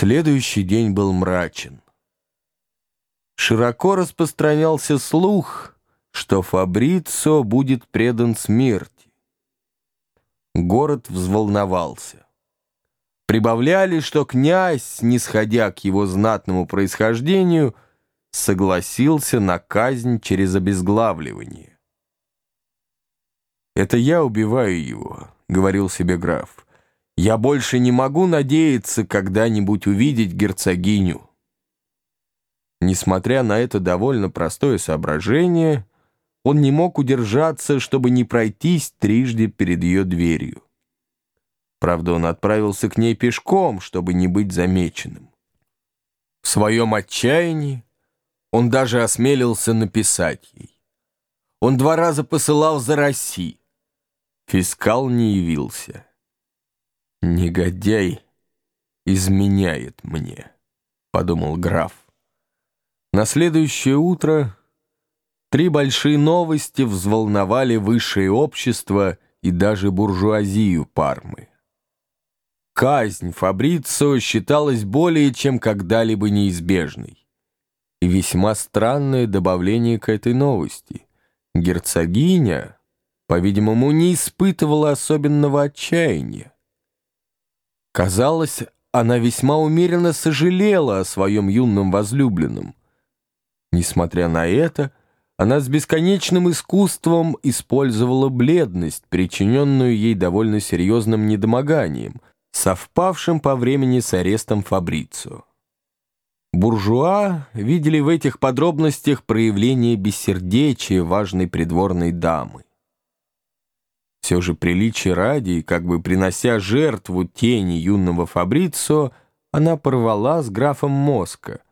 Следующий день был мрачен. Широко распространялся слух, что Фабрицо будет предан смерти. Город взволновался. Прибавляли, что князь, снисходя к его знатному происхождению, согласился на казнь через обезглавливание. «Это я убиваю его», — говорил себе граф. «Я больше не могу надеяться когда-нибудь увидеть герцогиню». Несмотря на это довольно простое соображение, он не мог удержаться, чтобы не пройтись трижды перед ее дверью. Правда, он отправился к ней пешком, чтобы не быть замеченным. В своем отчаянии он даже осмелился написать ей. Он два раза посылал за Росси. Фискал не явился. «Негодяй изменяет мне», — подумал граф. На следующее утро три большие новости взволновали высшее общество и даже буржуазию Пармы. Казнь Фабрицио считалась более чем когда-либо неизбежной. И весьма странное добавление к этой новости. Герцогиня, по-видимому, не испытывала особенного отчаяния. Казалось, она весьма умеренно сожалела о своем юном возлюбленном, Несмотря на это, она с бесконечным искусством использовала бледность, причиненную ей довольно серьезным недомоганием, совпавшим по времени с арестом Фабрицио. Буржуа видели в этих подробностях проявление бессердечия важной придворной дамы. Все же приличие ради, как бы принося жертву тени юного Фабрицио, она порвала с графом Моска —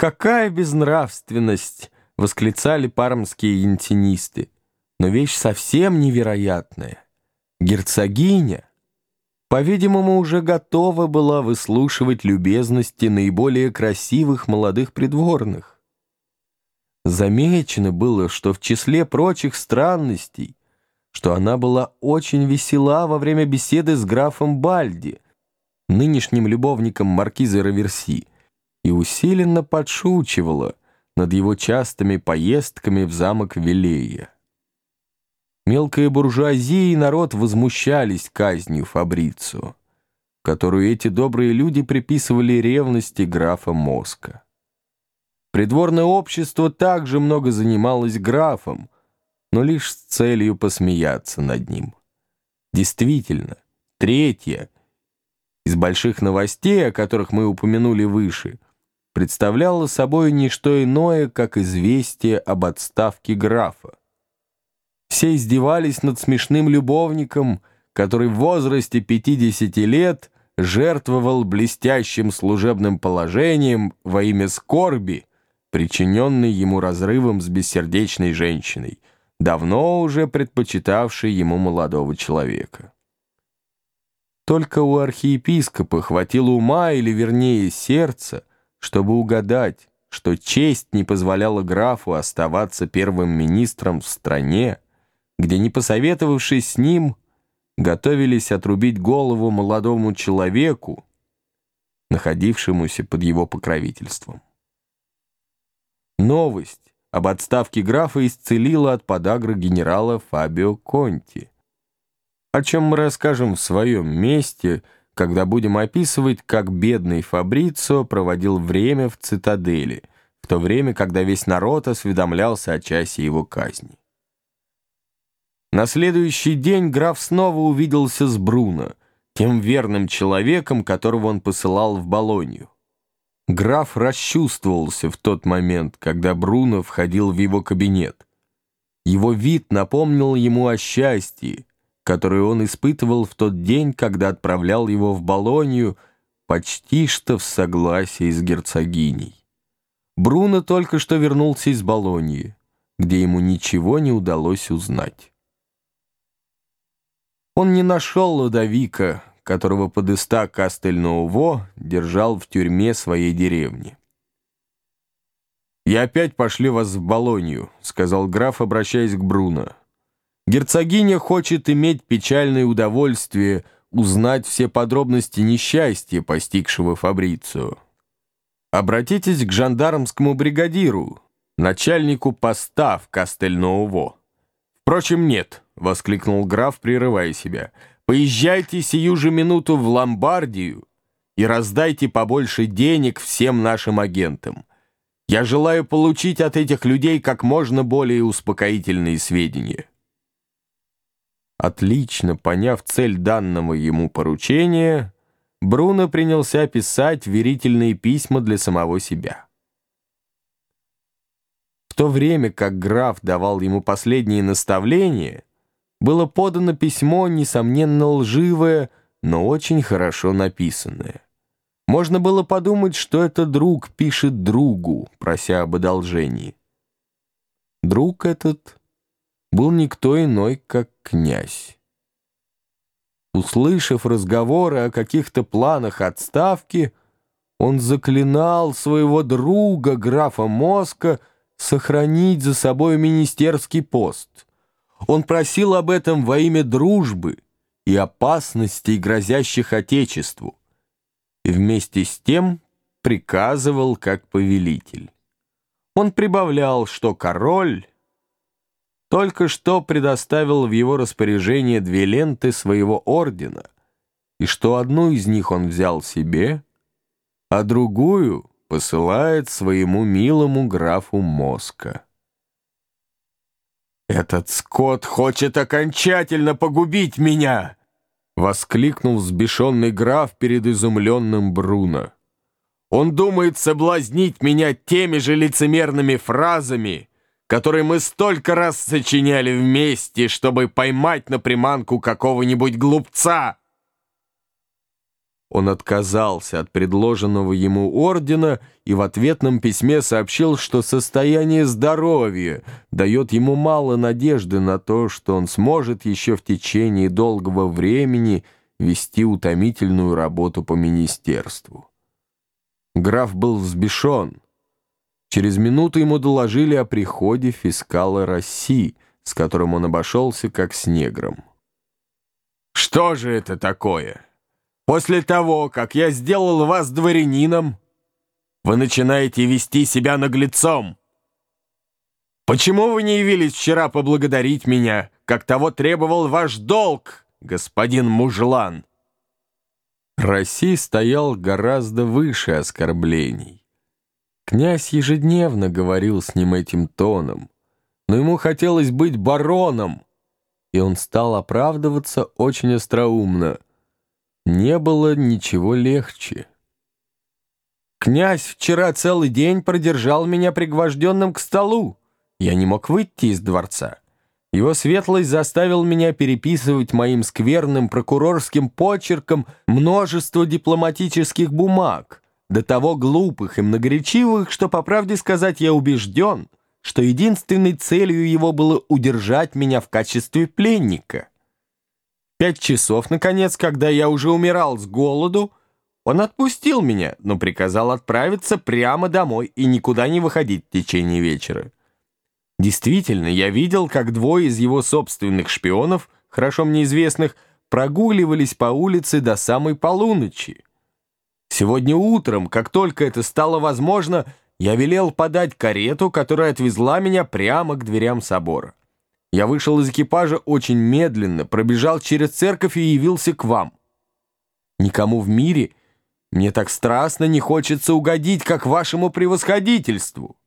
«Какая безнравственность!» — восклицали пармские янтинисты. Но вещь совсем невероятная. Герцогиня, по-видимому, уже готова была выслушивать любезности наиболее красивых молодых придворных. Замечено было, что в числе прочих странностей, что она была очень весела во время беседы с графом Бальди, нынешним любовником маркиза Раверси, и усиленно подшучивала над его частыми поездками в замок Вилея. Мелкая буржуазия и народ возмущались казнью Фабрицио, которую эти добрые люди приписывали ревности графа Моска. Придворное общество также много занималось графом, но лишь с целью посмеяться над ним. Действительно, третье из больших новостей, о которых мы упомянули выше — представляло собой не что иное, как известие об отставке графа. Все издевались над смешным любовником, который в возрасте 50 лет жертвовал блестящим служебным положением во имя скорби, причиненной ему разрывом с бессердечной женщиной, давно уже предпочитавшей ему молодого человека. Только у архиепископа хватило ума, или вернее сердца, чтобы угадать, что честь не позволяла графу оставаться первым министром в стране, где, не посоветовавшись с ним, готовились отрубить голову молодому человеку, находившемуся под его покровительством. Новость об отставке графа исцелила от подагры генерала Фабио Конти, о чем мы расскажем в своем месте – когда будем описывать, как бедный Фабрицио проводил время в цитадели, в то время, когда весь народ осведомлялся о часе его казни. На следующий день граф снова увиделся с Бруно, тем верным человеком, которого он посылал в Болонью. Граф расчувствовался в тот момент, когда Бруно входил в его кабинет. Его вид напомнил ему о счастье, которую он испытывал в тот день, когда отправлял его в Болонью, почти что в согласии с герцогиней. Бруно только что вернулся из Болоньи, где ему ничего не удалось узнать. Он не нашел Лодовика, которого подыста Кастельноуво держал в тюрьме своей деревни. «Я опять пошлю вас в Болонью», — сказал граф, обращаясь к Бруно. Герцогиня хочет иметь печальное удовольствие узнать все подробности несчастья, постигшего Фабрицию. Обратитесь к жандармскому бригадиру, начальнику поста в Кастельноуво. Впрочем, нет, — воскликнул граф, прерывая себя. Поезжайте сию же минуту в Ломбардию и раздайте побольше денег всем нашим агентам. Я желаю получить от этих людей как можно более успокоительные сведения. Отлично поняв цель данного ему поручения, Бруно принялся писать верительные письма для самого себя. В то время как граф давал ему последние наставления, было подано письмо, несомненно лживое, но очень хорошо написанное. Можно было подумать, что это друг пишет другу, прося об одолжении. Друг этот был никто иной, как князь. Услышав разговоры о каких-то планах отставки, он заклинал своего друга, графа Моска, сохранить за собой министерский пост. Он просил об этом во имя дружбы и опасностей, грозящих Отечеству и вместе с тем приказывал как повелитель. Он прибавлял, что король только что предоставил в его распоряжение две ленты своего ордена, и что одну из них он взял себе, а другую посылает своему милому графу Моска. «Этот скот хочет окончательно погубить меня!» Воскликнул взбешенный граф перед изумленным Бруно. «Он думает соблазнить меня теми же лицемерными фразами, которые мы столько раз сочиняли вместе, чтобы поймать на приманку какого-нибудь глупца!» Он отказался от предложенного ему ордена и в ответном письме сообщил, что состояние здоровья дает ему мало надежды на то, что он сможет еще в течение долгого времени вести утомительную работу по министерству. Граф был взбешен. Через минуту ему доложили о приходе фискала России, с которым он обошелся как с негром. «Что же это такое?» После того, как я сделал вас дворянином, вы начинаете вести себя наглецом. Почему вы не явились вчера поблагодарить меня, как того требовал ваш долг, господин Мужлан?» Россия стоял гораздо выше оскорблений. Князь ежедневно говорил с ним этим тоном, но ему хотелось быть бароном, и он стал оправдываться очень остроумно — не было ничего легче. Князь вчера целый день продержал меня пригвожденным к столу. Я не мог выйти из дворца. Его светлость заставил меня переписывать моим скверным прокурорским почерком множество дипломатических бумаг, до того глупых и многоречивых, что, по правде сказать, я убежден, что единственной целью его было удержать меня в качестве пленника. Пять часов, наконец, когда я уже умирал с голоду, он отпустил меня, но приказал отправиться прямо домой и никуда не выходить в течение вечера. Действительно, я видел, как двое из его собственных шпионов, хорошо мне известных, прогуливались по улице до самой полуночи. Сегодня утром, как только это стало возможно, я велел подать карету, которая отвезла меня прямо к дверям собора. Я вышел из экипажа очень медленно, пробежал через церковь и явился к вам. Никому в мире мне так страстно не хочется угодить, как вашему превосходительству.